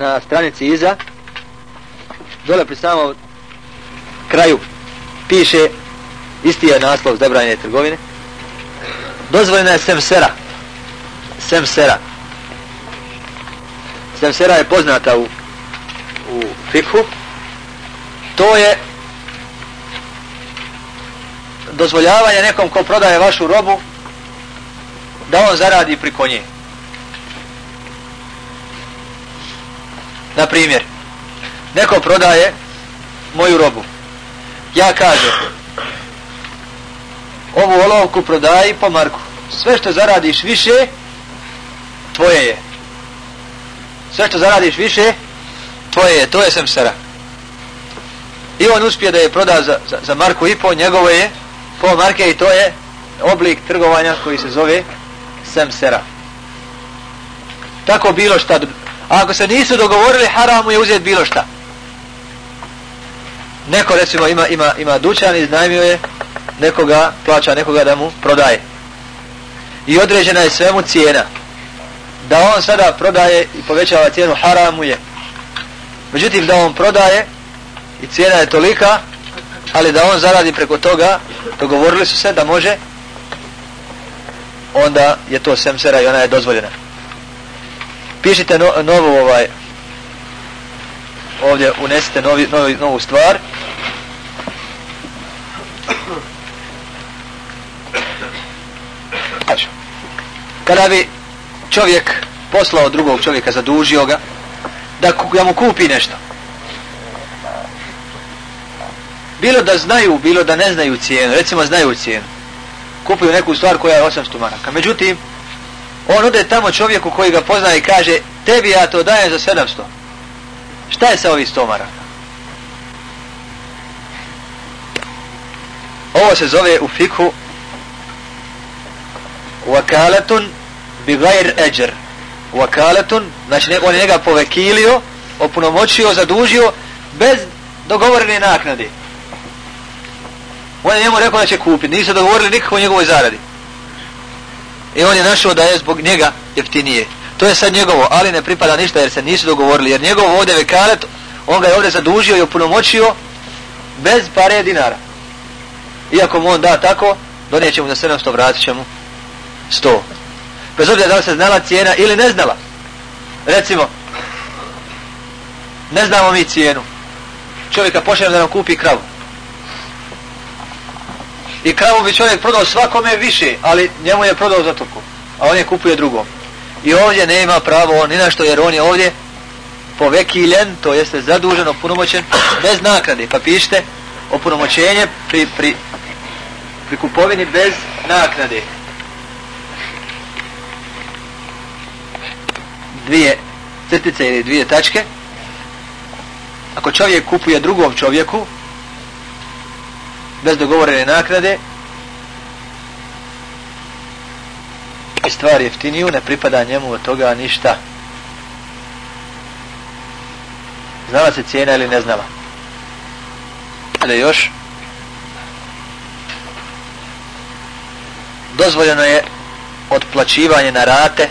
na stranici iza, dole pri samom kraju, piše, isti je naslov zabranjene trgovine, dozvoljena je semsera. Semsera. Semsera je poznata u, u fikhu. To je dozvoljavanje nekom ko prodaje vašu robu da on zaradi pri konje. Na primjer, neko prodaje moju robu. Ja kažem, ovu olovku prodaji po marku. Sve što zaradiš više, tvoje je. Sve što zaradiš više, tvoje je. To je semsera. I on uspije da je proda za, za, za marku i po, njegovo je po marke i to je oblik trgovanja koji se zove semsera. Tako bilo šta. A ako se nisu dogovorili, haramu je uzeti bilo šta. Neko recimo ima, ima, ima dućan i je nekoga, plaća nekoga da mu prodaje. I određena je svemu cijena. Da on sada prodaje i povećava cijenu haramu je. Međutim, da on prodaje i cijena je tolika, ali da on zaradi preko toga, dogovorili su se da može, onda je to semsera i ona je dozvoljena. Pišite no, novu ovaj, ovdje unesite novi, novi, novu stvar, kada bi čovjek poslao drugog čovjeka, zadužio ga, da, da mu kupi nešto. Bilo da znaju, bilo da ne znaju cijenu, recimo znaju cijenu. Kupuju neku stvar koja je 800 maraka. Međutim, on ode tamo čovjeku koji ga poznaje i kaže, tebi ja to dajem za 700. Šta je sa ovih 100 maraka? Ovo se zove u fiku wakalatun bi gajr eđer wakalatun znači on je njega povekilio opunomoćio, zadužio bez dogovorene naknade on je njemu rekao da će kupiti nisu dogovorili nikako o njegovoj zaradi i on je našao da je zbog njega jeftinije to je sad njegovo, ali ne pripada ništa jer se nisu dogovorili jer njegov ovdje vekalet on ga je ovdje zadužio i opunomoćio bez pare dinara iako mu on da tako donijeće mu za 700 vratit će mu 100. Bez obzira da li se znala cijena ili ne znala. Recimo, ne znamo mi cijenu. Čovjeka pošljemo da nam kupi kravu. I kravu bi čovjek prodao svakome više, ali njemu je prodao zatoku. A on je kupuje drugom. I ovdje nema pravo on ni na što, jer on je ovdje povekiljen, to jeste zadužen, opunomoćen, bez naknade. Pa pišite opunomoćenje pri, pri, pri kupovini bez naknade. dvije crtice ili dvije tačke ako čovjek kupuje drugom čovjeku bez dogovorene nakrade i stvar jeftiniju ne pripada njemu od toga ništa. Znala se cijena ili ne znala. Ali još. Dozvoljeno je otplaćivanje na rate.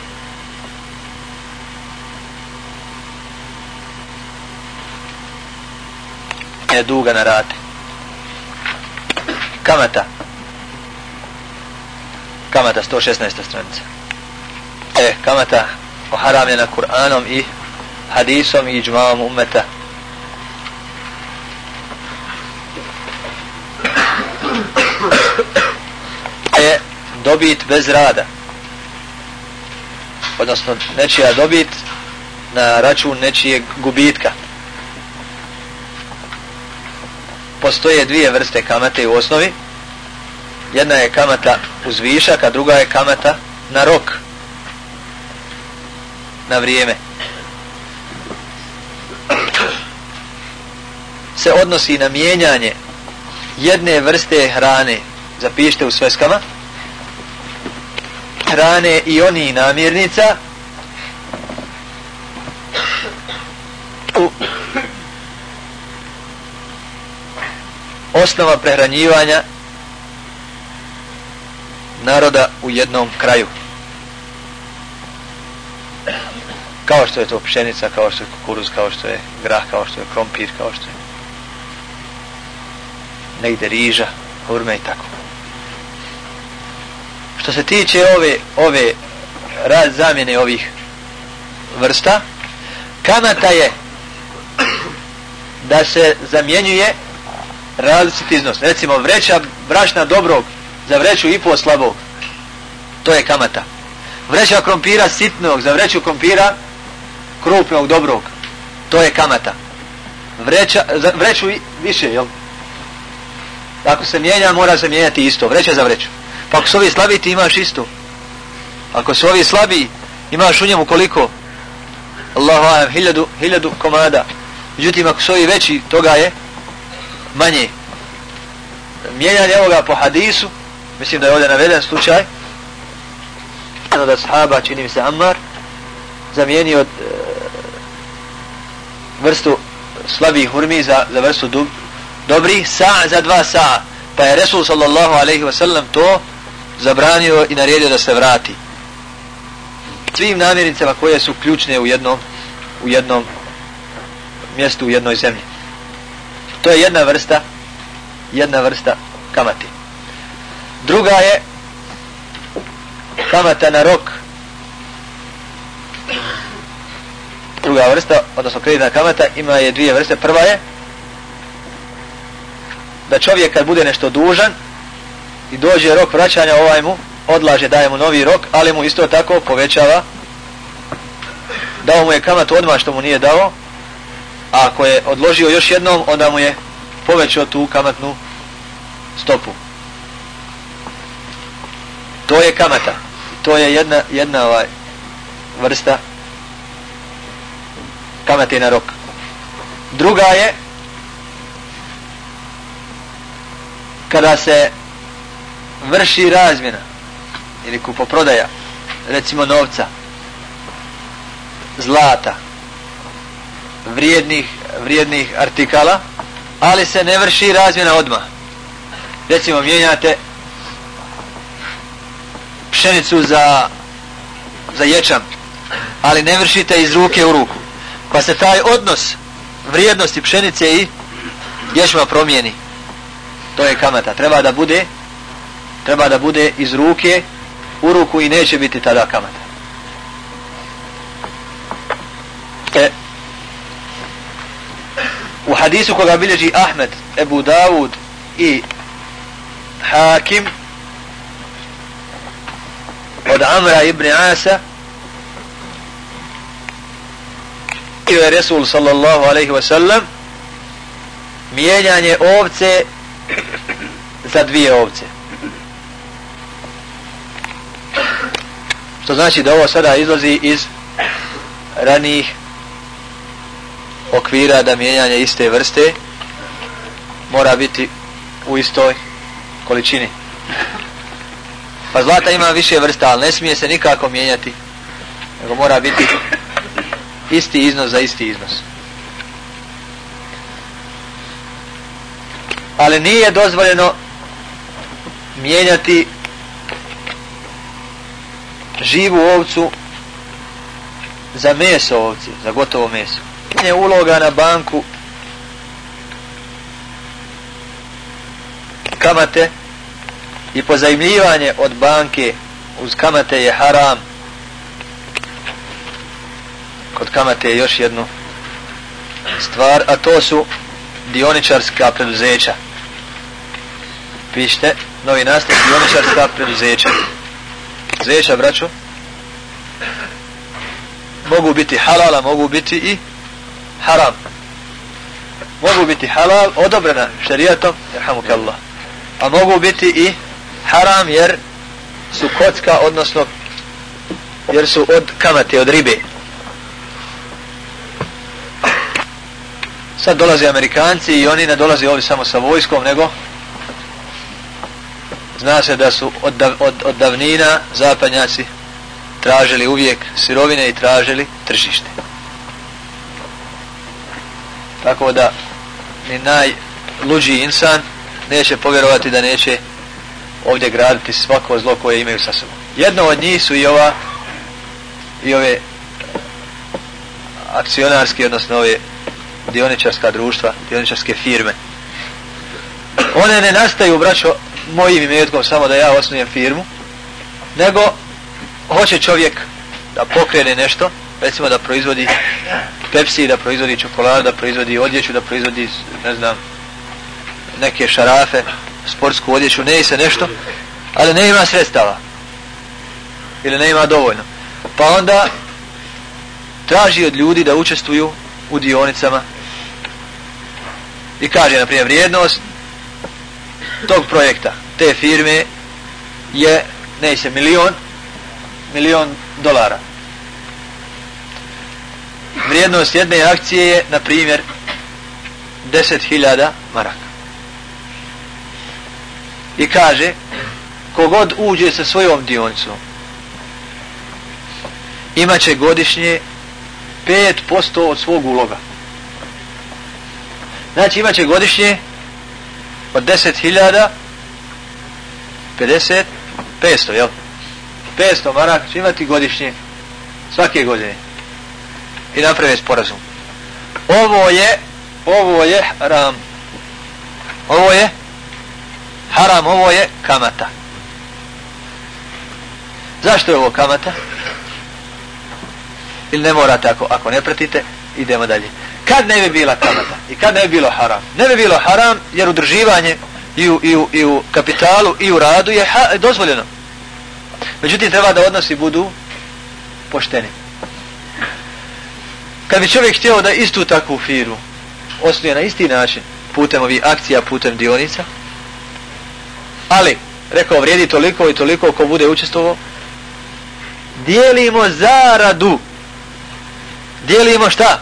Je duga na rate. Kamata. Kamata 116. stranica. E, kamata oharamljena Kur'anom i hadisom i džmavom umeta. E, dobit bez rada. Odnosno, nečija dobit na račun nečijeg gubitka postoje dvije vrste kamate u osnovi. Jedna je kamata uz višak, a druga je kamata na rok. Na vrijeme. Se odnosi na mijenjanje jedne vrste hrane. Zapišite u sveskama. Hrane i oni namirnica u osnova prehranjivanja naroda u jednom kraju. kao što je to pšenica, kao što je kukuruz, kao što je grah, kao što je krompir, kao što je negde riža, hurme i tako. Što se tiče ove, ove raz zamjene ovih vrsta, kamata je da se zamjenjuje različit iznos. Recimo, vreća brašna dobrog za vreću i po slabog. To je kamata. Vreća krompira sitnog za vreću krompira krupnog dobrog. To je kamata. Vreća, za vreću više, jel? Ako se mijenja, mora se mijenjati isto. Vreća za vreću. Pa ako su ovi slabi, ti imaš isto. Ako su ovi slabi, imaš u njemu koliko? Allahu ajem, hiljadu, hiljadu komada. Međutim, ako su ovi veći, toga je manje. Mijenjanje ovoga po hadisu, mislim da je ovdje naveden slučaj, jedan od ashaba, čini mi se Ammar, zamijenio e, vrstu slabih hurmi za, za vrstu dub, dobri sa za dva sa. Pa je Resul sallallahu alaihi wa sallam to zabranio i naredio da se vrati. Svim namirnicama koje su ključne u jednom u jednom mjestu u jednoj zemlji to je jedna vrsta jedna vrsta kamati druga je kamata na rok. Druga vrsta odnosno kreditna kamata ima je dvije vrste. Prva je da čovjek kad bude nešto dužan i dođe rok vraćanja ovaj mu odlaže, daje mu novi rok ali mu isto tako povećava dao mu je kamatu odmah što mu nije dao a ako je odložio još jednom onda mu je povećao tu kamatnu stopu. To je kamata. To je jedna, jedna ovaj vrsta kamate na rok. Druga je kada se vrši razmjena ili kupoprodaja recimo novca zlata vrijednih vrijednih artikala ali se ne vrši razmjena odmah. Recimo mijenjate pšenicu za za ječam ali ne vršite iz ruke u ruku pa se taj odnos vrijednosti pšenice i ječma promijeni. To je kamata. Treba da bude treba da bude iz ruke u ruku i neće biti tada kamata. E, u hadisu koga bilježi Ahmed Ebu Davud i Hakim od Amra ibn Asa i je Resul sallallahu alaihi wa sallam mijenjanje ovce za dvije ovce. Što znači da ovo sada izlazi iz ranijih okvira da mijenjanje iste vrste mora biti u istoj količini. Pa zlata ima više vrsta, ali ne smije se nikako mijenjati. Nego mora biti isti iznos za isti iznos. ali nije dozvoljeno mijenjati živu ovcu za meso ovci, za gotovo meso. Je uloga na banku. Kamate i pozajmljivanje od banke uz kamate je haram. Kod kamate je još jednu stvar, a to su dioničarska preduzeća. Pišite novi nastav dioničarska preduzeća. Preduzeća braću mogu biti halala mogu biti i haram. Mogu biti halal odobrena šerijatom jerhamuke Allah a pa mogu biti i haram jer su kocka odnosno jer su od kamate od ribe. Sad dolaze amerikanci i oni ne dolaze ovdje samo sa vojskom nego zna se da su od, dav, od, od davnina zapadnjaci tražili uvijek sirovine i tražili tržište. Tako da ni najluđi insan neće povjerovati da neće ovdje graditi svako zlo koje imaju sa sobom. Jedno od njih su i ova i ove akcionarski, odnosno ove dioničarska društva, dioničarske firme. One ne nastaju, braćo, mojim imetkom samo da ja osnujem firmu, nego hoće čovjek da pokrene nešto, recimo da proizvodi Pepsi, da proizvodi čokoladu, da proizvodi odjeću, da proizvodi, ne znam, neke šarafe, sportsku odjeću, ne se nešto, ali ne ima sredstava. Ili ne ima dovoljno. Pa onda traži od ljudi da učestvuju u dionicama i kaže, na primjer, vrijednost tog projekta, te firme je, ne se, milion, milion dolara. Vrijednost jedne akcije je, na primjer, 10.000 maraka. I kaže, kogod uđe sa svojom dionicom, imaće godišnje 5% od svog uloga. Znači imaće godišnje od 10.000 50 500, jel? 500 maraka će imati godišnje svake godine i naprave sporazum. Ovo je ovo je haram. Ovo je haram, ovo je kamata. Zašto je ovo kamata? Ili ne morate ako, ako ne pratite, idemo dalje. Kad ne bi bila kamata i kad ne bi bilo haram? Ne bi bilo haram jer udrživanje i u, i u, i u kapitalu i u radu je ha, dozvoljeno. Međutim, treba da odnosi budu pošteni. Kad bi čovjek htio da istu takvu firu osnuje na isti način, putem ovih akcija, putem dionica, ali, rekao, vrijedi toliko i toliko ko bude učestvovao, dijelimo zaradu. Dijelimo šta?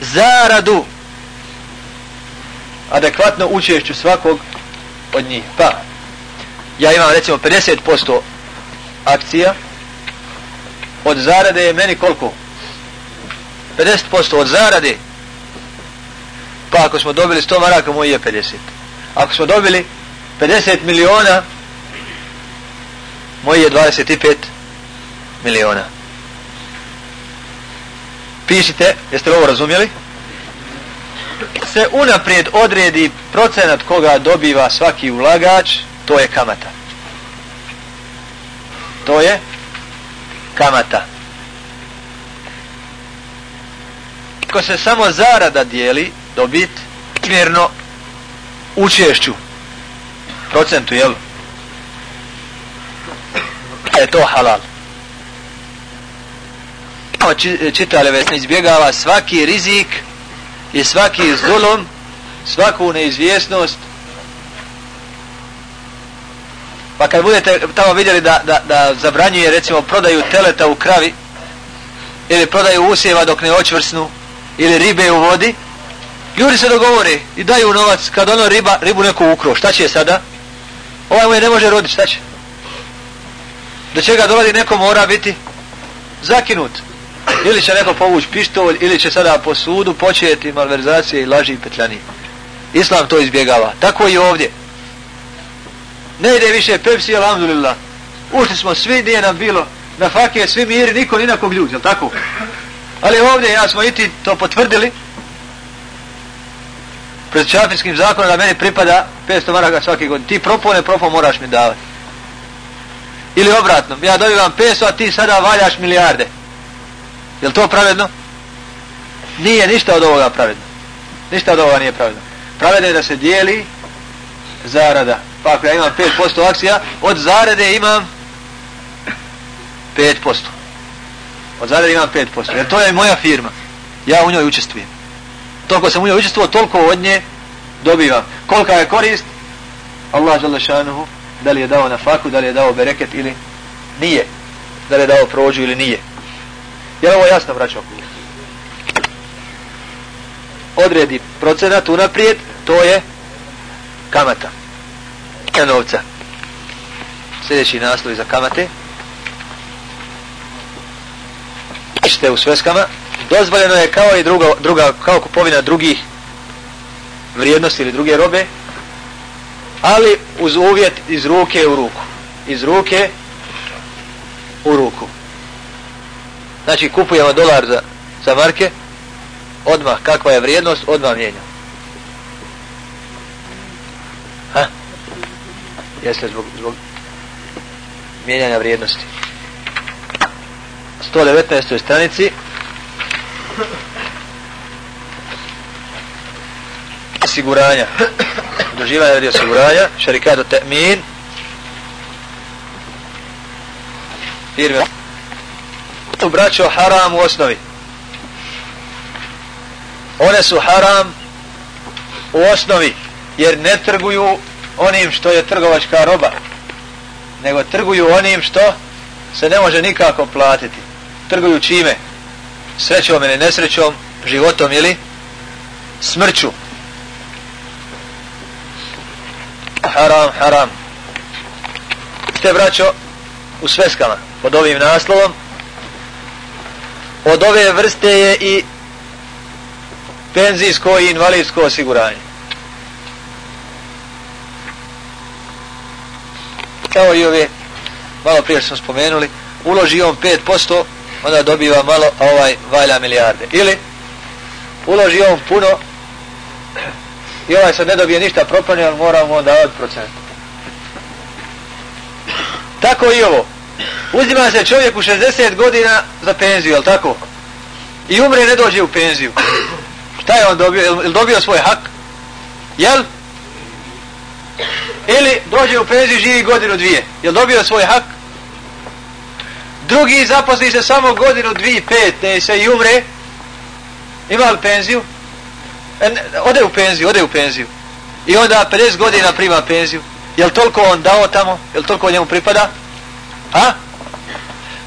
Zaradu. Adekvatno učešću svakog od njih. Pa, ja imam recimo 50% akcija, od zarade je meni koliko? 50% od zarade. Pa ako smo dobili 100 maraka, moj je 50. Ako smo dobili 50 miliona, moj je 25 miliona. Pišite, jeste li ovo razumjeli? Se unaprijed odredi procenat koga dobiva svaki ulagač, to je kamata. To je kamata. Ako se samo zarada dijeli, dobit, primjerno učešću, procentu, jel? Je to halal čitale vesne izbjegava svaki rizik i svaki zulum svaku neizvjesnost pa kad budete tamo vidjeli da, da, da zabranjuje recimo prodaju teleta u kravi ili prodaju usjeva dok ne očvrsnu ili ribe u vodi ljudi se dogovore i daju novac kad ono riba, ribu neku ukro šta će sada ovaj mu je ne može roditi šta će do čega dolazi neko mora biti zakinut ili će neko povući pištolj, ili će sada po sudu početi malverzacije i laži i petljani. Islam to izbjegava. Tako i ovdje. Ne ide više Pepsi, alhamdulillah. Ušli smo svi, nije nam bilo na fakije, svi miri, niko ni nakog ljudi, jel tako? Ali ovdje, ja smo i ti to potvrdili, pred čafinskim zakonom da meni pripada 500 maraka svaki godin. Ti propone, propo moraš mi davati. Ili obratno, ja dobivam 500, a ti sada valjaš milijarde. Je to pravedno? Nije ništa od ovoga pravedno. Ništa od ovoga nije pravedno. Pravedno je da se dijeli zarada. Pa ako ja imam 5% akcija, od zarade imam 5%. Od zarade imam 5%. Jer to je moja firma. Ja u njoj učestvujem. Toliko sam u njoj učestvovao, toliko od nje dobivam. Kolika je korist? Allah žele šanuhu, da li je dao na faku, da li je dao bereket ili nije. Da li je dao prođu ili nije. Jer ovo jasno, vraćao Odredi procenat unaprijed, to je kamata. Novca. Sljedeći naslov za kamate. Ište u sveskama. Dozvoljeno je kao i druga, druga kao kupovina drugih vrijednosti ili druge robe, ali uz uvjet iz ruke u ruku. Iz ruke u ruku. Znači kupujemo dolar za, za marke, odmah kakva je vrijednost, odmah mijenja. Ha? Jeste zbog, zbog mijenjanja vrijednosti. 119. stranici. Osiguranja. Doživanja radi osiguranja. Šarikatu te'min. Firme. U braćo haram u osnovi. One su haram u osnovi jer ne trguju onim što je trgovačka roba nego trguju onim što se ne može nikako platiti trguju čime? Srećom ili nesrećom životom ili smrću. Haram haram. Ste braćo u sveskama pod ovim naslovom od ove vrste je i penzijsko i invalidsko osiguranje. Kao i ove malo prije smo spomenuli uloži on 5% onda dobiva malo a ovaj valja milijarde ili uloži on puno i ovaj sad ne dobije ništa propane ali moramo onda od procenta. tako i ovo uzima se čovjek u 60 godina za penziju, jel tako? I umre i ne dođe u penziju. Šta je on dobio? Jel dobio svoj hak? Jel? Ili dođe u penziju živi godinu dvije. Jel dobio svoj hak? Drugi zaposli se samo godinu dvi, pet, ne se i umre. Ima li penziju? E, ode u penziju, ode u penziju. I onda 50 godina prima penziju. Jel toliko on dao tamo? Jel toliko njemu pripada? A?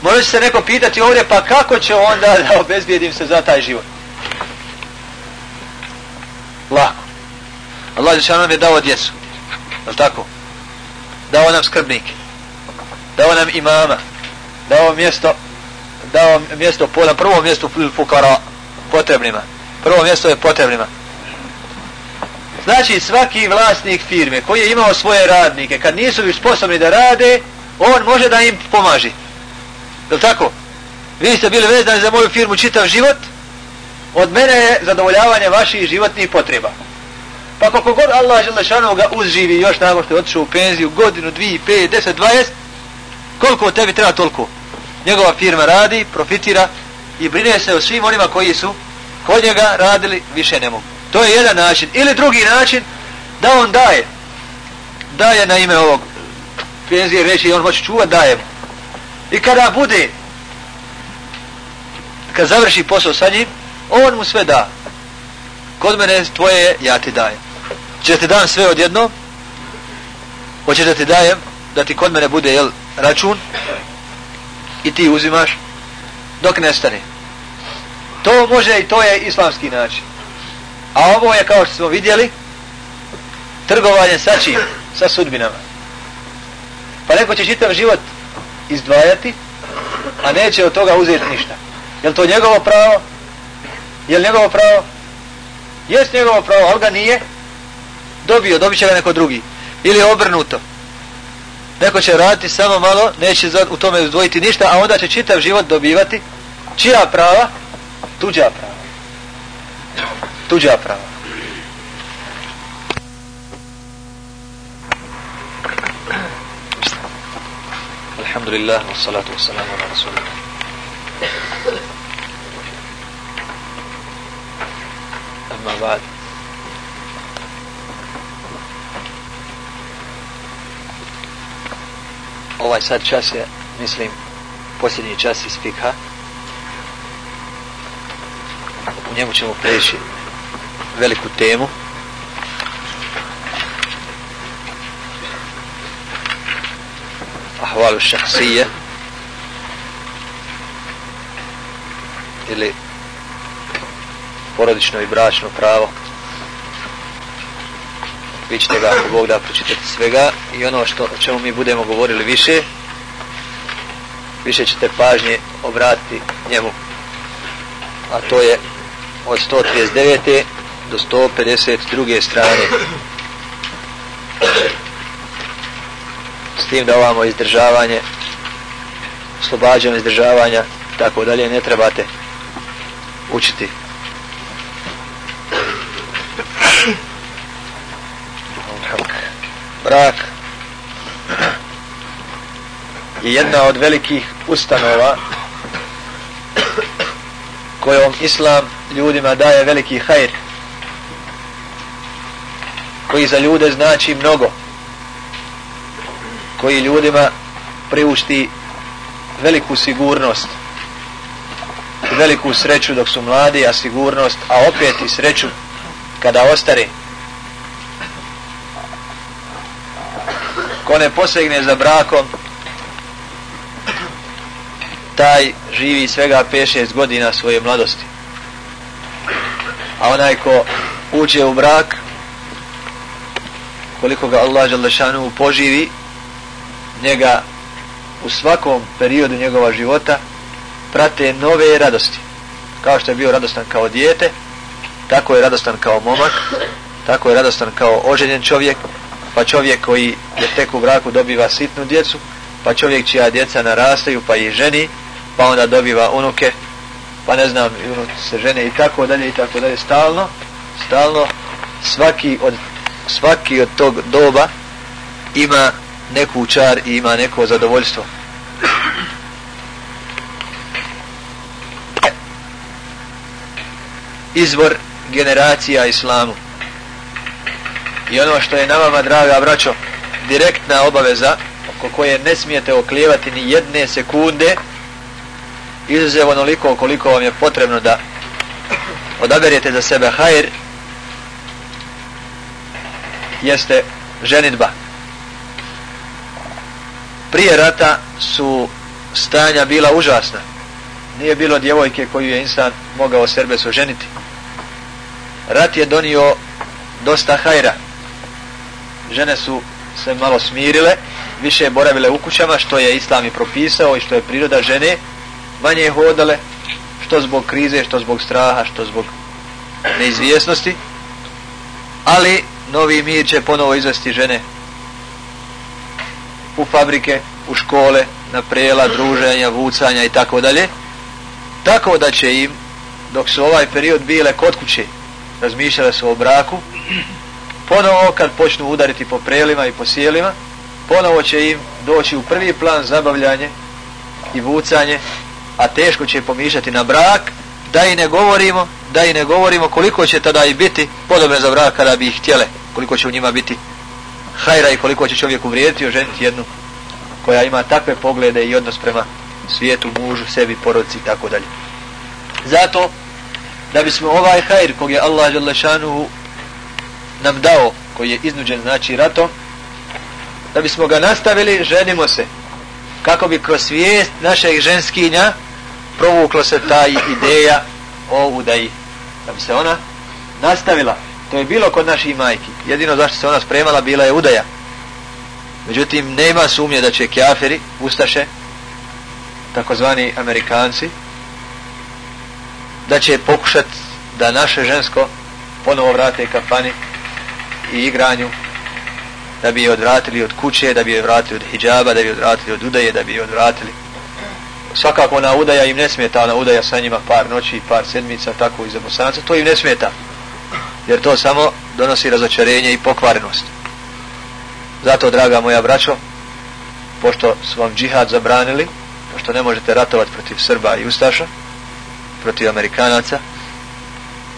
Može se neko pitati ovdje, pa kako će onda da obezbijedim se za taj život? Lako. Allah je nam je dao djecu. Je tako? Dao nam skrbnike. Dao nam imama. Dao mjesto dao mjesto po na prvom mjestu fukara potrebnima. Prvo mjesto je potrebnima. Znači svaki vlasnik firme koji je imao svoje radnike, kad nisu više sposobni da rade, on može da im pomaži. Je tako? Vi ste bili vezani za moju firmu čitav život, od mene je zadovoljavanje vaših životnih potreba. Pa koliko god Allah Želešanu ga uzživi još nakon što je otišao u penziju, godinu, dvije, pet, deset, dvajest, koliko tebi treba toliko? Njegova firma radi, profitira i brine se o svim onima koji su kod njega radili, više ne mogu. To je jedan način. Ili drugi način, da on daje. Daje na ime ovog penzije reći, on hoće čuvat, daje mu. I kada bude, kad završi posao sa njim, on mu sve da. Kod mene tvoje ja ti dajem. Če ti dam sve odjedno, hoćeš da ti dajem, da ti kod mene bude jel, račun, i ti uzimaš, dok nestane. To može i to je islamski način. A ovo je kao što smo vidjeli, trgovanje sa čim? Sa sudbinama. Pa neko će čitav život izdvajati, a neće od toga uzeti ništa. Je to njegovo pravo? Je li njegovo pravo? Jest njegovo pravo, ali ga nije dobio, dobit će ga neko drugi. Ili obrnuto neko će raditi samo malo, neće u tome izdvojiti ništa, a onda će čitav život dobivati čija prava? Tuđa prava. Tuđa prava. Alhamdulillah, wa salatu wa salamu ala rasulullah. Amma ba'd. Ovaj sad čas je, mislim, posljednji čas iz fikha. U njemu ćemo preći veliku temu. ahvalu šahsije ili porodično i bračno pravo vi ćete ga ako Bog da pročitati svega i ono što, o čemu mi budemo govorili više više ćete pažnje obratiti njemu a to je od 139. do 152. strane s tim da ovamo izdržavanje oslobađanje izdržavanja tako dalje ne trebate učiti brak je jedna od velikih ustanova kojom islam ljudima daje veliki hajr koji za ljude znači mnogo koji ljudima priušti veliku sigurnost veliku sreću dok su mladi a sigurnost a opet i sreću kada ostare. Ko ne posegne za brakom taj živi svega 5-6 godina svoje mladosti. A onaj ko uđe u brak koliko ga Allah Želešanu poživi njega u svakom periodu njegova života prate nove radosti. Kao što je bio radostan kao dijete tako je radostan kao momak tako je radostan kao oženjen čovjek pa čovjek koji je tek u braku dobiva sitnu djecu pa čovjek čija djeca narastaju pa i ženi pa onda dobiva unuke pa ne znam ono se žene i tako dalje i tako dalje. Stalno stalno svaki od svaki od tog doba ima neku čar i ima neko zadovoljstvo. Izvor generacija islamu i ono što je na vama draga braćo direktna obaveza oko koje ne smijete oklijevati ni jedne sekunde izuzev onoliko koliko vam je potrebno da odaberete za sebe hajr jeste ženitba. Prije rata su stanja bila užasna. Nije bilo djevojke koju je insan mogao serbe ženiti rat je donio dosta hajra žene su se malo smirile više boravile u kućama što je islam i propisao i što je priroda žene manje je hodale što zbog krize, što zbog straha, što zbog neizvjesnosti ali novi mir će ponovo izvesti žene u fabrike, u škole, na prela, druženja, vucanja i tako dalje. Tako da će im, dok su ovaj period bile kod kuće, razmišljale su o braku, ponovo kad počnu udariti po prelima i po sjelima, ponovo će im doći u prvi plan zabavljanje i vucanje, a teško će pomišljati na brak, da i ne govorimo, da i ne govorimo koliko će tada i biti podobne za brak kada bi ih htjele, koliko će u njima biti hajra i koliko će čovjek uvrijediti o ženiti jednu koja ima takve poglede i odnos prema svijetu, mužu, sebi, porodci i tako dalje. Zato, da bismo ovaj hajr kog je Allah Đalešanuhu nam dao, koji je iznuđen znači ratom, da bismo ga nastavili, ženimo se. Kako bi kroz svijest našeg ženskinja provuklo se ta ideja o udaji. Da bi se ona nastavila. To je bilo kod naših majki. Jedino zašto se ona spremala bila je udaja. Međutim, nema sumnje da će kjaferi, ustaše, takozvani amerikanci, da će pokušat da naše žensko ponovo vrate kafani i igranju, da bi je odvratili od kuće, da bi je vratili od hijjaba, da bi je odvratili od udaje, da bi je odvratili. Svakako ona udaja im ne smeta, ona udaja sa njima par noći, par sedmica, tako i za bosanca, to im ne smeta jer to samo donosi razočarenje i pokvarenost. Zato, draga moja braćo, pošto su vam džihad zabranili, pošto ne možete ratovati protiv Srba i Ustaša, protiv Amerikanaca,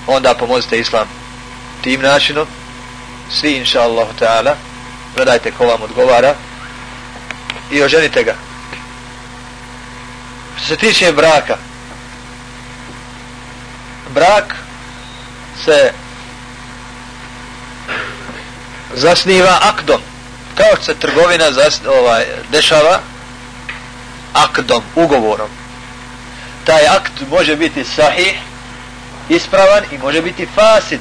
onda pomozite Islam tim načinom, svi inša Allah ta'ala, gledajte ko vam odgovara. I oženite ga. Što se tiče braka, brak se zasniva akdom. Kao što se trgovina zas, ovaj, dešava akdom, ugovorom. Taj akt može biti sahih ispravan i može biti fasid.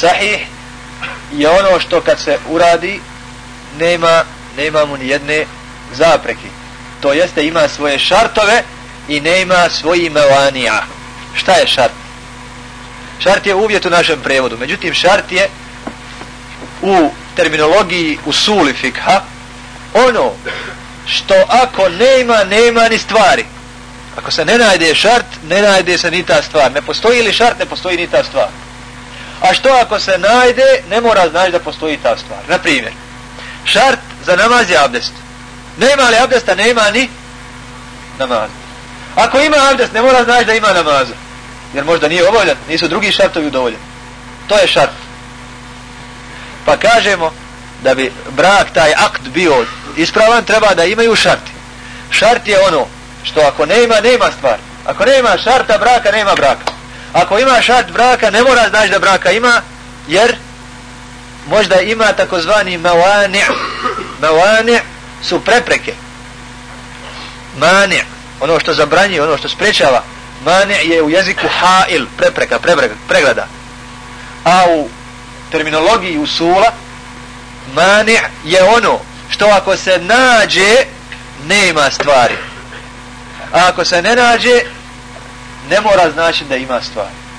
Sahih je ono što kad se uradi nema nema mu ni jedne zapreke to jeste ima svoje šartove i nema svoji melanija šta je šart Šart je uvjet u našem prevodu. Međutim, šart je u terminologiji u suli fikha ono što ako nema, nema ni stvari. Ako se ne najde šart, ne najde se ni ta stvar. Ne postoji li šart, ne postoji ni ta stvar. A što ako se najde, ne mora znaći da postoji ta stvar. Na primjer, šart za namaz je abdest. Nema li abdesta, nema ni namaz. Ako ima abdest, ne mora znaći da ima namaza. Jer možda nije obavljan, nisu drugi šartovi udovoljeni. To je šart. Pa kažemo da bi brak, taj akt bio ispravan, treba da imaju šarti. Šart je ono što ako nema, nema stvar. Ako nema šarta braka, nema braka. Ako ima šart braka, ne mora znači da braka ima, jer možda ima takozvani mawani' mawani' su prepreke. Mani' ono što zabranji, ono što sprečava. Mani' je u jeziku ha'il prepreka, prepreka, pregrada. A u terminologiji usula mani' je ono što ako se nađe nema stvari. A ako se ne nađe ne mora znači da ima stvari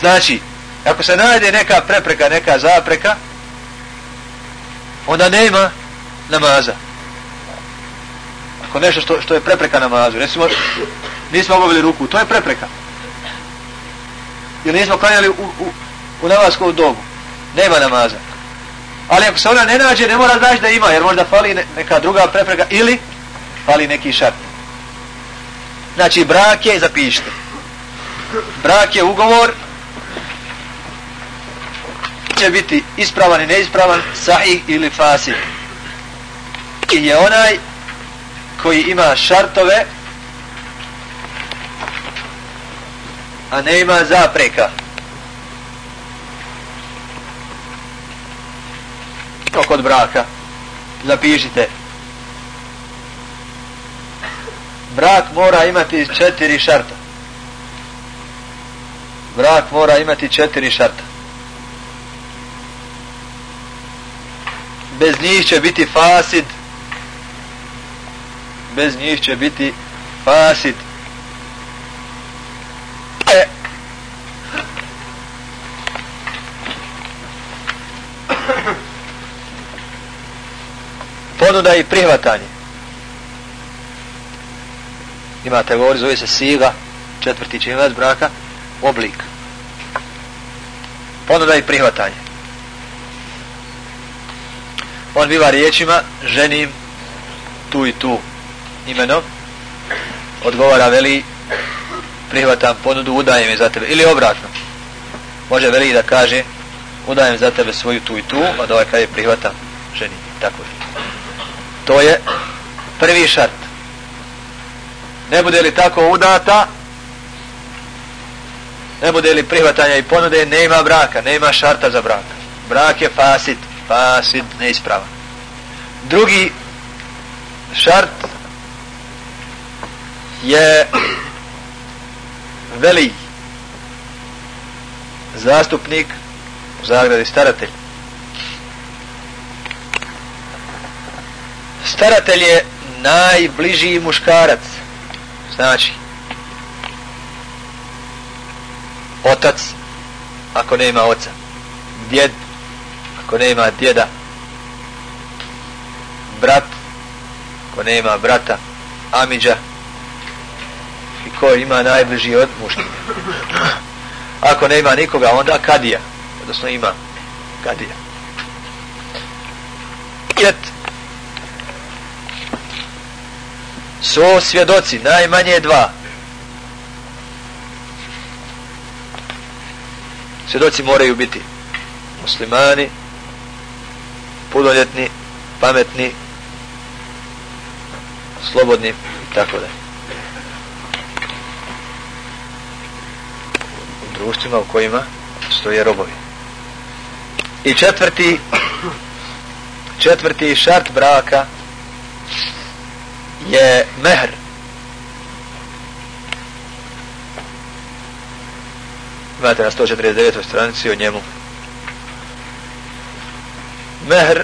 Znači, ako se najde neka prepreka, neka zapreka, onda nema namaza. Ako nešto što, što je prepreka namazu, recimo, nismo obavili ruku, to je prepreka. Ili nismo klanjali u, u, u namaskom dobu, nema namaza. Ali ako se ona ne nađe, ne mora znači da ima, jer možda fali neka druga prepreka ili fali neki šart. Znači, brak je, zapišite. Brak je ugovor će biti ispravan i neispravan, sahih ili fasih. I je onaj koji ima šartove, a ne ima zapreka. To kod braka. Zapišite. Brak mora imati četiri šarta. Brak mora imati četiri šarta. bez njih će biti fasid bez njih će biti fasid e. ponuda i prihvatanje imate govori zove se siga četvrti čimac braka oblik. Ponuda i prihvatanje. On biva riječima ženim tu i tu imenom odgovara veli prihvatam ponudu udajem je za tebe. Ili obratno. Može veli da kaže udajem za tebe svoju tu i tu a da ovaj kaže prihvatam ženim. Tako je. To je prvi šart ne bude li tako udata ne bude li prihvatanja i ponude nema braka, nema šarta za brak brak je fasit fasid, neispravan. Drugi šart je veli zastupnik u zagradi staratelj. Staratelj je najbliži muškarac. Znači, otac, ako nema oca, djed, ako nema djeda brat ako nema brata amiđa i ko ima najbliži od muški ako nema nikoga onda kadija odnosno ima kadija. Jet su svjedoci najmanje dva svjedoci moraju biti muslimani punoljetni, pametni, slobodni i tako da. U društvima u kojima stoje robovi. I četvrti, četvrti šart braka je mehr. Imate na 149. stranici o njemu mehr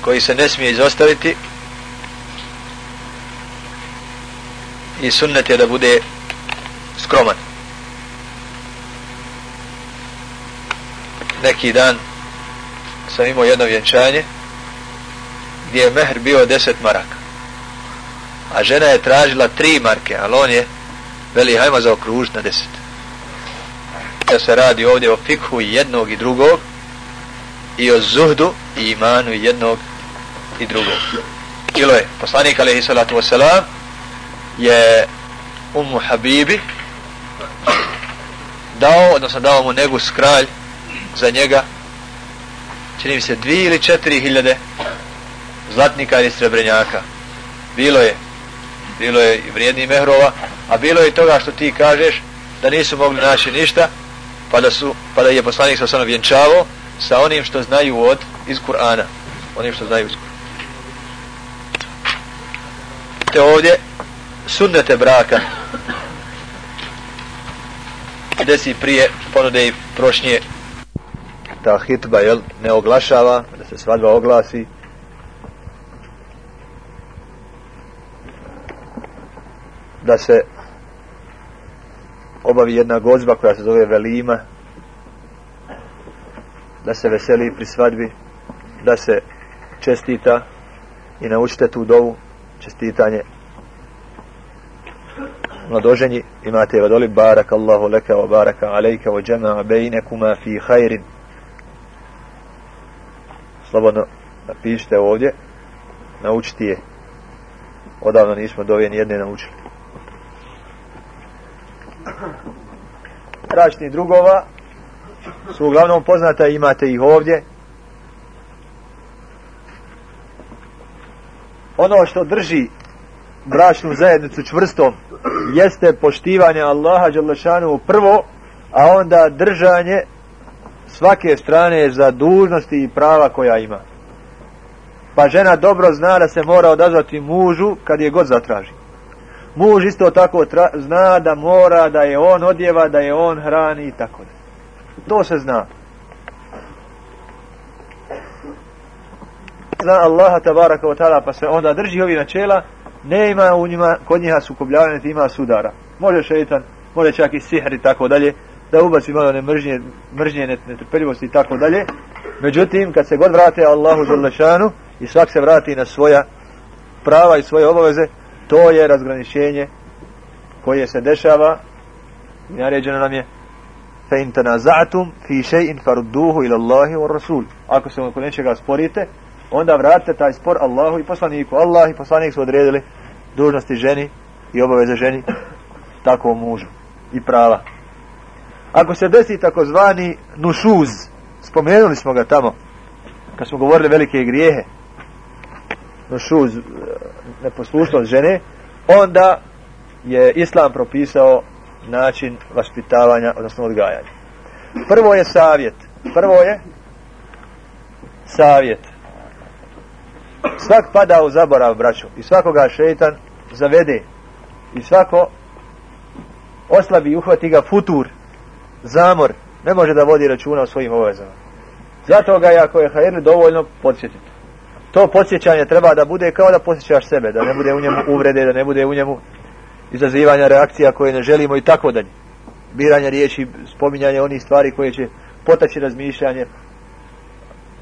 koji se ne smije izostaviti i sunnet je da bude skroman neki dan sam imao jedno vjenčanje gdje je mehr bio 10 maraka a žena je tražila tri marke ali on je Veli, hajmo za okruž na deset. Da se radi ovdje o fikhu jednog i drugog i o zuhdu i imanu jednog i drugog. Bilo je, poslanik alaihi salatu wasalam je umu Habibi dao, odnosno dao mu negu kralj za njega čini mi se dvije ili četiri hiljade zlatnika ili srebrenjaka bilo je bilo je i vrijednih mehrova a bilo je i toga što ti kažeš da nisu mogli naći ništa pa da, su, pa da je poslanik sa osanom vjenčavo sa onim što znaju od iz Kur'ana. Onim što znaju iz Kur'ana. Te ovdje sunnete braka. Gdje si prije ponude i prošnje? Ta hitba jel, ne oglašava da se svadba oglasi. Da se obavi jedna gozba koja se zove velima da se veseli pri svadbi da se čestita i naučite tu dovu čestitanje. Mladoženji imate vadoli barak Allahu leka wa baraka alejka wa jama'a bejnekuma fi hajrin slobodno napišite ovdje naučiti je. Odavno nismo dove nijedne naučili. bračni drugova su uglavnom poznata imate ih ovdje ono što drži bračnu zajednicu čvrstom jeste poštivanje Allaha Đalešanu prvo, a onda držanje svake strane za dužnosti i prava koja ima. Pa žena dobro zna da se mora odazvati mužu kad je god zatraži. Muž isto tako zna da mora da je on odjeva, da je on hrani i tako da. To se zna. Zna Allaha tabaraka wa ta'ala pa se onda drži ovi načela ne ima u njima, kod njiha sukobljavanja, ima sudara. Može šeitan, može čak i sihr i tako dalje, da ubaci malo ne mržnje, mržnje netrpeljivosti i tako dalje. Međutim, kad se god vrate Allahu Đalešanu i svak se vrati na svoja prava i svoje obaveze, to je razgraničenje koje se dešava i naređeno nam je fe in tanaza'tum fi shay'in farudduhu ila Allahi wa Rasul. Ako se oko nečega sporite, onda vratite taj spor Allahu i poslaniku. Allah i poslanik su odredili dužnosti ženi i obaveze ženi tako mužu i prava. Ako se desi takozvani nušuz, spomenuli smo ga tamo, kad smo govorili velike grijehe, nušuz, neposlušnost žene, onda je Islam propisao način vaspitavanja, odnosno odgajanja. Prvo je savjet. Prvo je savjet svak pada u zaborav braću i svakoga šeitan zavede i svako oslabi i uhvati ga futur zamor ne može da vodi računa o svojim obavezama zato ga je ako je hajrli dovoljno podsjetiti to podsjećanje treba da bude kao da podsjećaš sebe da ne bude u njemu uvrede da ne bude u njemu izazivanja reakcija koje ne želimo i tako dalje biranje riječi spominjanje onih stvari koje će potaći razmišljanje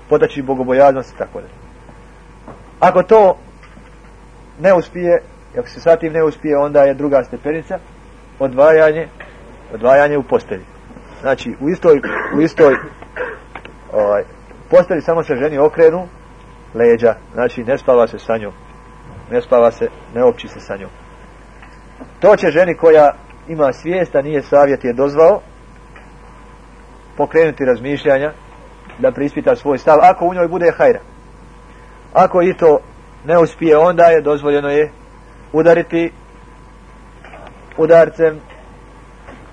potaći bogobojaznost i tako dalje Ako to ne uspije, ako se sa tim ne uspije, onda je druga stepenica odvajanje, odvajanje u postelji. Znači, u istoj, u istoj ovaj, postelji samo se ženi okrenu leđa, znači ne spava se sa njom. Ne spava se, ne opći se sa njom. To će ženi koja ima svijest, a nije savjet je dozvao, pokrenuti razmišljanja, da prispita svoj stav, ako u njoj bude hajra. Ako i to ne uspije, onda je dozvoljeno je udariti udarcem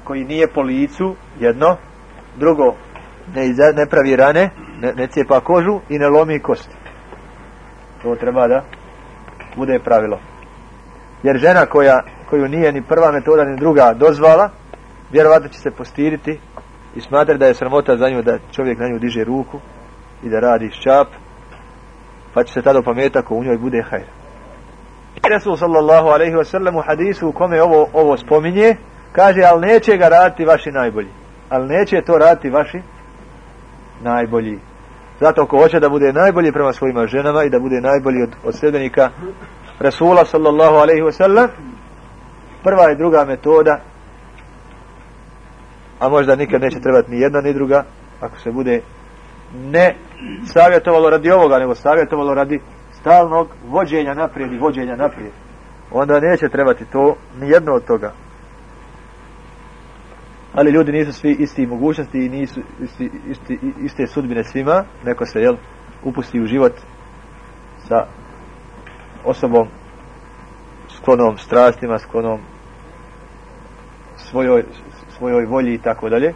koji nije po licu, jedno, drugo, ne, iza, ne pravi rane, ne, ne cijepa kožu i ne lomi kosti. To treba da bude pravilo. Jer žena koja, koju nije ni prva metoda ni druga dozvala, vjerovatno će se postiriti i smatra da je sramota za nju da čovjek na nju diže ruku i da radi ščap, pa će se tada pametati ako u njoj bude hajr. Resul sallallahu alaihi wasallam u hadisu u kome ovo, ovo spominje, kaže, ali neće ga raditi vaši najbolji. Ali neće to raditi vaši najbolji. Zato ko hoće da bude najbolji prema svojima ženama i da bude najbolji od, od sljedenika Rasula sallallahu alaihi wa sallam, prva i druga metoda, a možda nikad neće trebati ni jedna ni druga, ako se bude ne savjetovalo radi ovoga, nego savjetovalo radi stalnog vođenja naprijed i vođenja naprijed. Onda neće trebati to, ni jedno od toga. Ali ljudi nisu svi isti mogućnosti i nisu isti, isti, iste sudbine svima. Neko se, jel, upusti u život sa osobom sklonom strastima, sklonom svojoj, svojoj volji i tako dalje.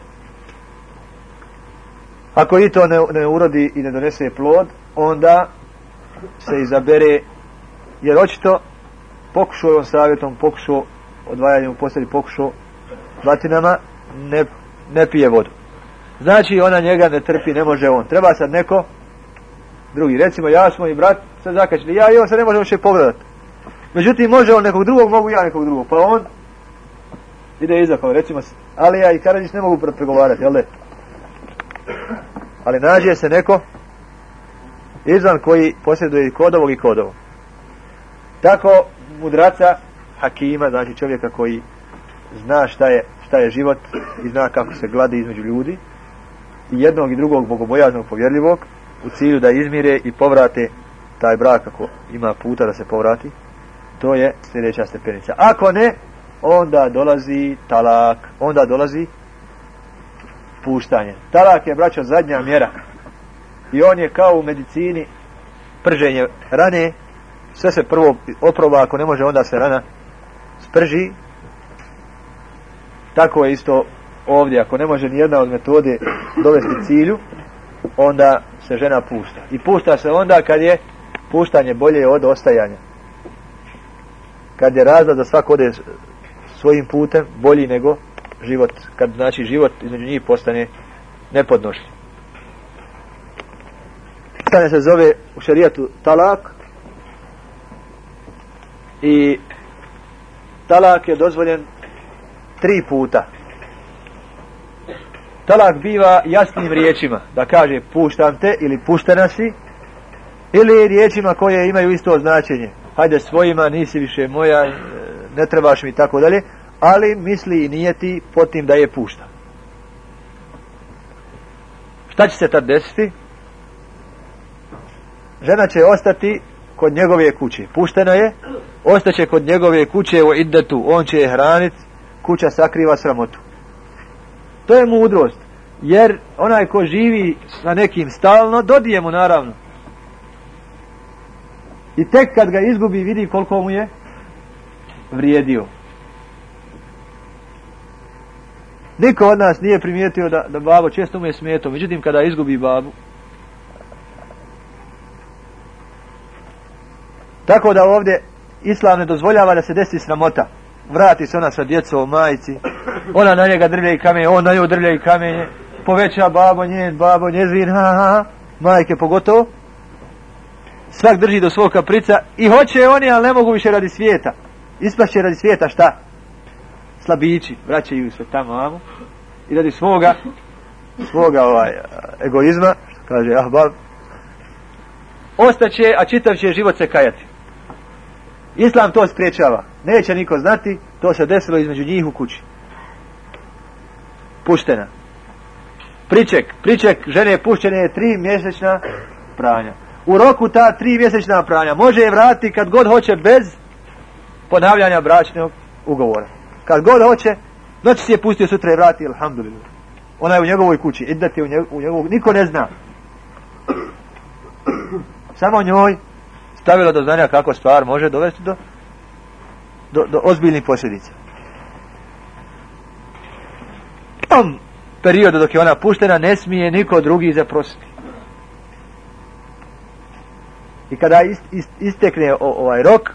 Ako i to ne, ne urodi i ne donese plod, onda se izabere, jer očito pokušao on savjetom, pokušao odvajanjem u postelji, pokušao batinama, ne, ne pije vodu. Znači ona njega ne trpi, ne može on. Treba sad neko drugi. Recimo ja smo i brat se zakačili. Ja i on se ne možemo še pogledati. Međutim može on nekog drugog, mogu ja nekog drugog. Pa on ide iza kao recimo ali ja i Karadžić ne mogu pregovarati, jel ne? Ali nađe se neko izvan koji posjeduje i kod ovog i kod ovog. Tako mudraca Hakima, znači čovjeka koji zna šta je, šta je život i zna kako se gladi između ljudi. I jednog i drugog bogobojaznog povjerljivog u cilju da izmire i povrate taj brak ako ima puta da se povrati. To je sljedeća stepenica ako ne onda dolazi talak. Onda dolazi puštanje. Talak je braćo zadnja mjera. I on je kao u medicini prženje rane. Sve se prvo oproba ako ne može onda se rana sprži tako je isto ovdje. Ako ne može ni jedna od metode dovesti cilju onda se žena pušta. I pušta se onda kad je puštanje bolje od ostajanja. Kad je razlaz da svako ode svojim putem bolji nego život. Kad znači život između njih postane nepodnošljiv. Stane se zove u šarijatu talak. I talak je dozvoljen tri puta. Talak biva jasnim riječima da kaže puštam te ili puštena si ili riječima koje imaju isto značenje. Hajde svojima nisi više moja e, ne trebaš mi tako dalje ali misli i nije ti potim da je pušta. Šta će se tad desiti? Žena će ostati kod njegove kuće. Puštena je ostaće kod njegove kuće u iddetu, on će je hraniti kuća sakriva sramotu. To je mudrost jer onaj ko živi sa nekim stalno dodije mu naravno. I tek kad ga izgubi vidi koliko mu je vrijedio. Niko od nas nije primijetio da, da babo često mu je smeto međutim kada izgubi babu tako da ovdje islam ne dozvoljava da se desi sramota vrati se ona sa djecom majici. Ona na njega drlja i kamenje on na nju drlja i kamenje. Poveća babo njen babo njezin ha, ha, ha. majke pogotovo. Svak drži do svog kaprica i hoće oni ali ne mogu više radi svijeta. Ispašće radi svijeta šta? Slabići vraćaju se tamo amo. I radi svoga svoga ovaj egoizma što kaže ah bab ostaće a čitav će život se kajati. Islam to spriječava. Neće niko znati, to se desilo između njih u kući. Puštena. Priček, priček žene puštene je tri mjesečna pranja. U roku ta tri mjesečna pranja može je vratiti kad god hoće bez ponavljanja bračnog ugovora. Kad god hoće, noći si je pustio sutra i vrati, alhamdulillah. Ona je u njegovoj kući, idete u, njegov, u njegovoj, niko ne zna. Samo njoj stavila do znanja kako stvar može dovesti do, do, do ozbiljnih posljedica. U tom periodu dok je ona puštena, ne smije niko drugi zaprositi. I kada ist, ist, istekne o, ovaj rok,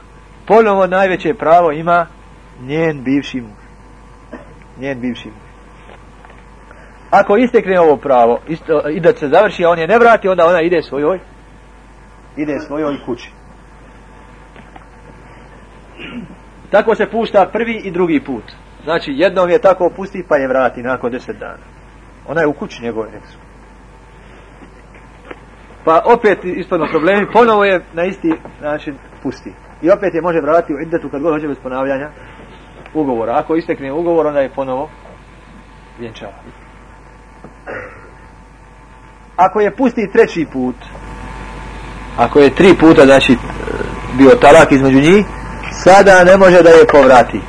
ponovo najveće pravo ima njen bivši muž. Njen bivši muž. Ako istekne ovo pravo isto, e, i da se završi, a on je ne vrati, onda ona ide svojoj ide svojoj kući. Tako se pušta prvi i drugi put. Znači, jednom je tako pusti, pa je vrati nakon deset dana. Ona je u kući njegove, rekli su. Pa opet ispadno problemi, ponovo je na isti način pusti. I opet je može vratiti u idetu kad god hoće bez ponavljanja ugovora. Ako istekne ugovor, onda je ponovo vjenčava. Ako je pusti treći put, ako je tri puta, znači, e, bio talak između njih, sada ne može da je povrati.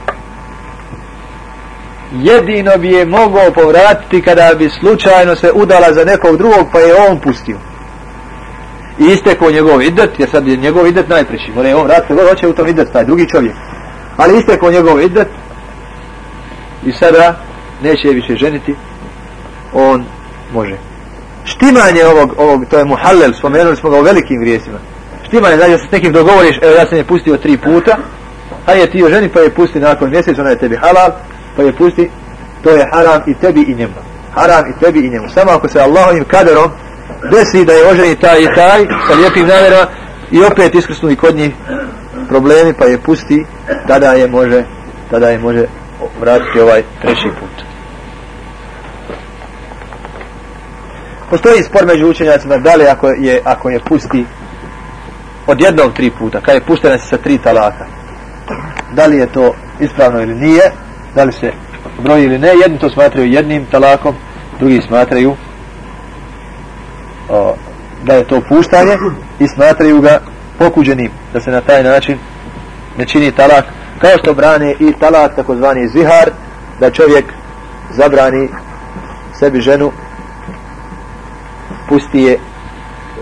Jedino bi je mogao povratiti kada bi slučajno se udala za nekog drugog, pa je on pustio. I istekao njegov idet, jer sad je njegov idet najpreći. Mora je on vratiti, god hoće u tom idet, taj drugi čovjek. Ali istekao njegov idet, i sada neće više ženiti, on može. Štimanje ovog, ovog to je muhallel, spomenuli smo ga u velikim grijesima. Štimanje, znači da se s nekim dogovoriš, evo ja sam je pustio tri puta, a je ti ženi pa je pusti nakon mjesec, ona je tebi halal, pa je pusti, to je haram i tebi i njemu. Haram i tebi i njemu. Samo ako se Allahovim kaderom desi da je oženi taj i taj sa lijepim namjerama i opet iskrsnu i kod njih problemi pa je pusti, tada je može, tada je može vratiti ovaj treći put. Postoji spor među učenjacima da li ako je, ako je pusti odjednom tri puta, kada je puštena se sa tri talaka, da li je to ispravno ili nije, da li se broji ili ne, jedni to smatraju jednim talakom, drugi smatraju o, da je to puštanje i smatraju ga pokuđenim, da se na taj način ne čini talak, kao što brane i talak takozvani zihar, da čovjek zabrani sebi ženu pusti je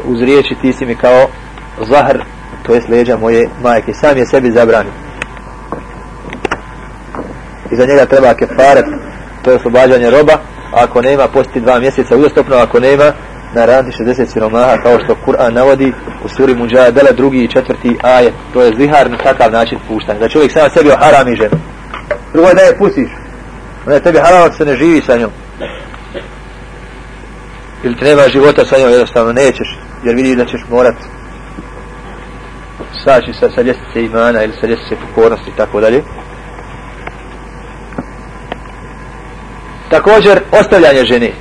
uz riječi ti si mi kao zahr to jest leđa moje majke sam je sebi zabrani i za njega treba kefaret to je oslobađanje roba a ako nema posti dva mjeseca uzastopno ako nema na randi 60 siromaha kao što Kur'an navodi u suri Mujadala drugi i četvrti ajet. To je zihar na takav način puštanje da čovjek sam sebi harami ženu. Drugo je da je pustiš. Onda je tebi haram se ne živi sa njom. Ili treba života sa njom jednostavno nećeš jer vidiš da ćeš morat saći sa, sa ljestice imana ili sa ljestice pokornosti i tako dalje. Također ostavljanje žene.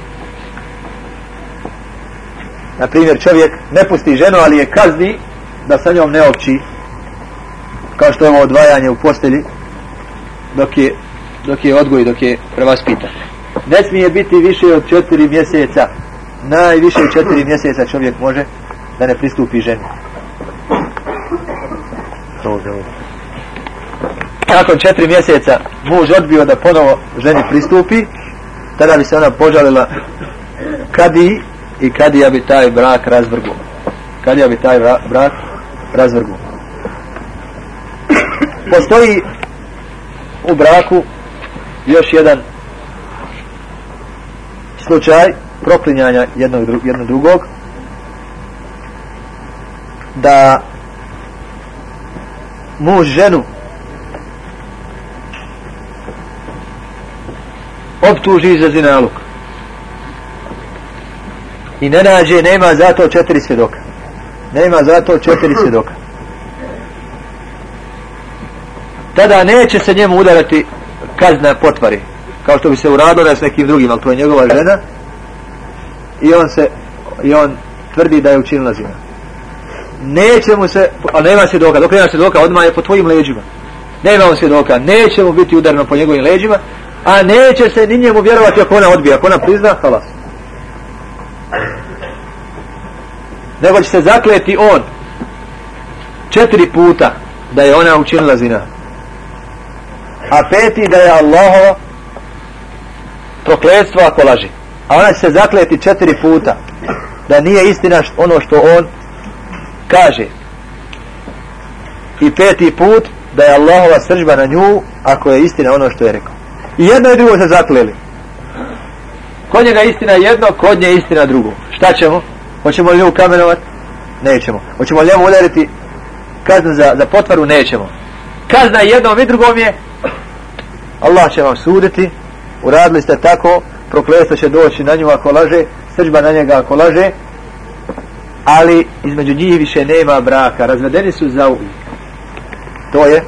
Na primjer čovjek ne pusti ženu ali je kazni da sa njom ne opći kao što je ovo odvajanje u postelji dok je, dok je odgoj dok je prevaspitan. Ne smije biti više od četiri mjeseca. Najviše četiri mjeseca čovjek može da ne pristupi ženi nakon četiri mjeseca muž odbio da ponovo ženi pristupi tada bi se ona požalila kadi i kadi ja bi taj brak razvrgu kadi ja bi taj brak razvrgu postoji u braku još jedan slučaj proklinjanja jednog, jednog drugog da muž ženu. Optuži za zinaluk. I ne nađe, nema zato četiri svjedoka. Nema zato četiri svjedoka. Tada neće se njemu udarati kazna potvari kao što bi se uradilo da s nekim drugim ali to je njegova žena. I on se i on tvrdi da je učinila zina neće mu se a nema svjedoka, doka dok nema svjedoka doka odmah je po tvojim leđima. Nema on se doka neće mu biti udarno po njegovim leđima a neće se ni njemu vjerovati ako ona odbija ako ona prizna halas. Nego će se zakleti on četiri puta da je ona učinila zina. A peti da je Allaho prokledstvo ako laži. A ona će se zakleti četiri puta da nije istina ono što on kaže i peti put da je Allahova sržba na nju ako je istina ono što je rekao. I jedno i drugo se zakleli. Kod njega istina jedno kod nje istina drugo. Šta ćemo? Hoćemo li nju kamenovat? Nećemo. Hoćemo li njemu udariti kaznu za, za potvaru? Nećemo. Kazna jednom i drugom je Allah će vam suditi. Uradili ste tako prokletstvo će doći na nju ako laže, srđba na njega ako laže, ali između njih više nema braka, razvedeni su za uvijek. To je,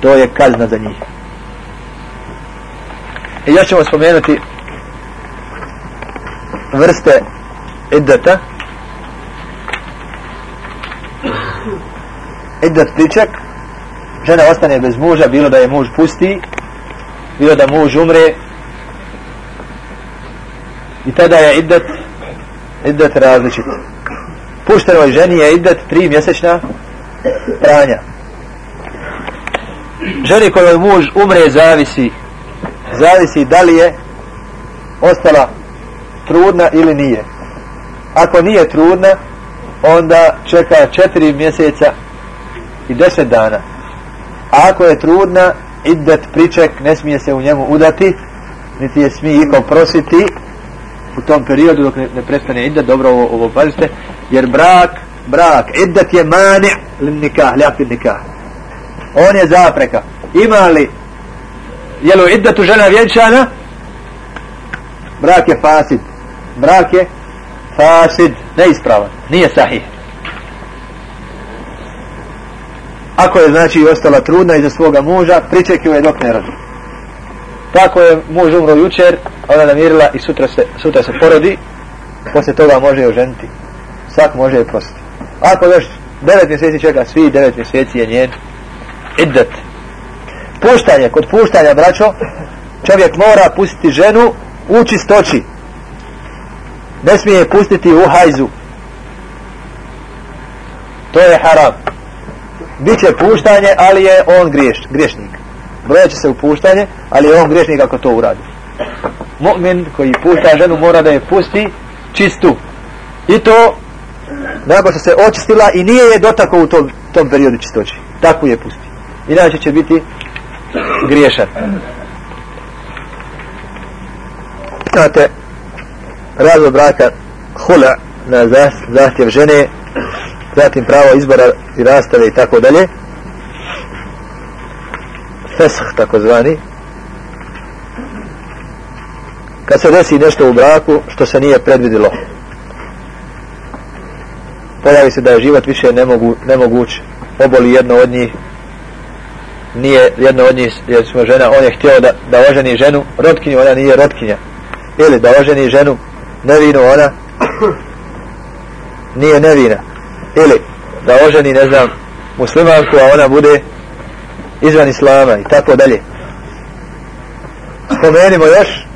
to je kazna za njih. I još ćemo spomenuti vrste iddata. Iddat priček žena ostane bez muža bilo da je muž pusti bilo da muž umre i tada je iddet iddet različit. Puštenoj ženi je iddet tri mjesečna pranja. Ženi kojoj muž umre zavisi zavisi da li je ostala trudna ili nije. Ako nije trudna onda čeka četiri mjeseca i deset dana. A ako je trudna iddet priček ne smije se u njemu udati niti je smije iko prositi u tom periodu dok ne, ne prestane iddet dobro ovo, ovo pazite jer brak brak iddat je mani li nikah li nikah. On je zapreka. Ima li je li iddatu žena vjenčana? Brak je fasid. Brak je fasid. Neispravan. Nije sahih. Ako je znači ostala trudna iza svoga muža pričekio je dok ne rodi tako je muž umro jučer ona namirila i sutra se, sutra se porodi. Posle toga može je oženiti. Svak može je prostiti. Ako još devet mjeseci čeka svi devet mjeseci je njen iddet. Puštanje kod puštanja braćo čovjek mora pustiti ženu u čistoći. Ne smije je pustiti u hajzu. To je haram. Biće puštanje, ali je on griješ, griješnik. Brojat će se upuštanje, puštanje, ali je on griješnik ako to uradi. Mu'min koji pušta ženu mora da je pusti čistu. I to nakon što se očistila i nije je dotako u tom, tom periodu čistoći. Tako je pusti. Inače će biti griješan. Znate, razvoj braka hula na zahtjev žene zatim pravo izbora i rastave i tako dalje fesh takozvani. Kad se desi nešto u braku što se nije predvidilo pojavi se da je život više nemogu, nemoguć. Oboli jedno od njih nije jedno od njih jer smo žena on je htio da, da oženi ženu rotkinju ona nije rotkinja. Ili da oženi ženu nevinu ona nije nevina. Ili da oženi ne znam muslimanku a ona bude izvan islama i tako dalje. Spomenimo još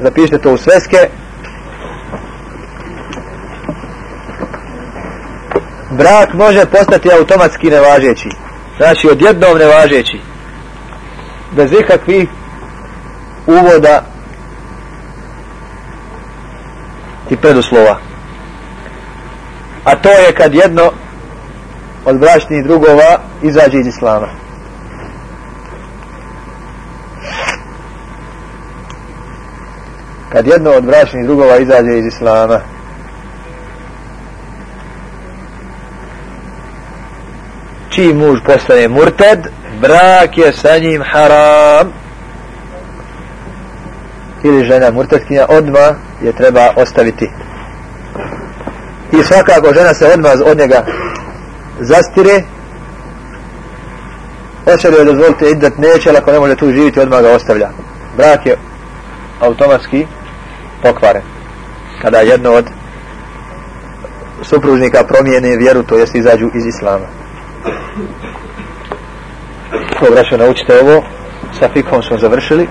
zapišite to u sveske. Brak može postati automatski nevažeći. Znači odjednom nevažeći. Bez ikakvih uvoda i preduslova. A to je kad jedno od bračnih drugova izađe iz islama. Kad jedno od bračnih drugova izađe iz islama. Čiji muž postane murted brak je sa njim haram. Ili žena murtetkinja odma je treba ostaviti. I svakako žena se odma od njega zastire. Hoće li joj dozvoliti iddet neće ali ako ne može tu živiti odmah ga ostavlja. Brak je automatski pokvare. kada jedno od supružnika promijene vjeru to jest izađu iz islama ko braćo naučite ovo sa fikom smo završili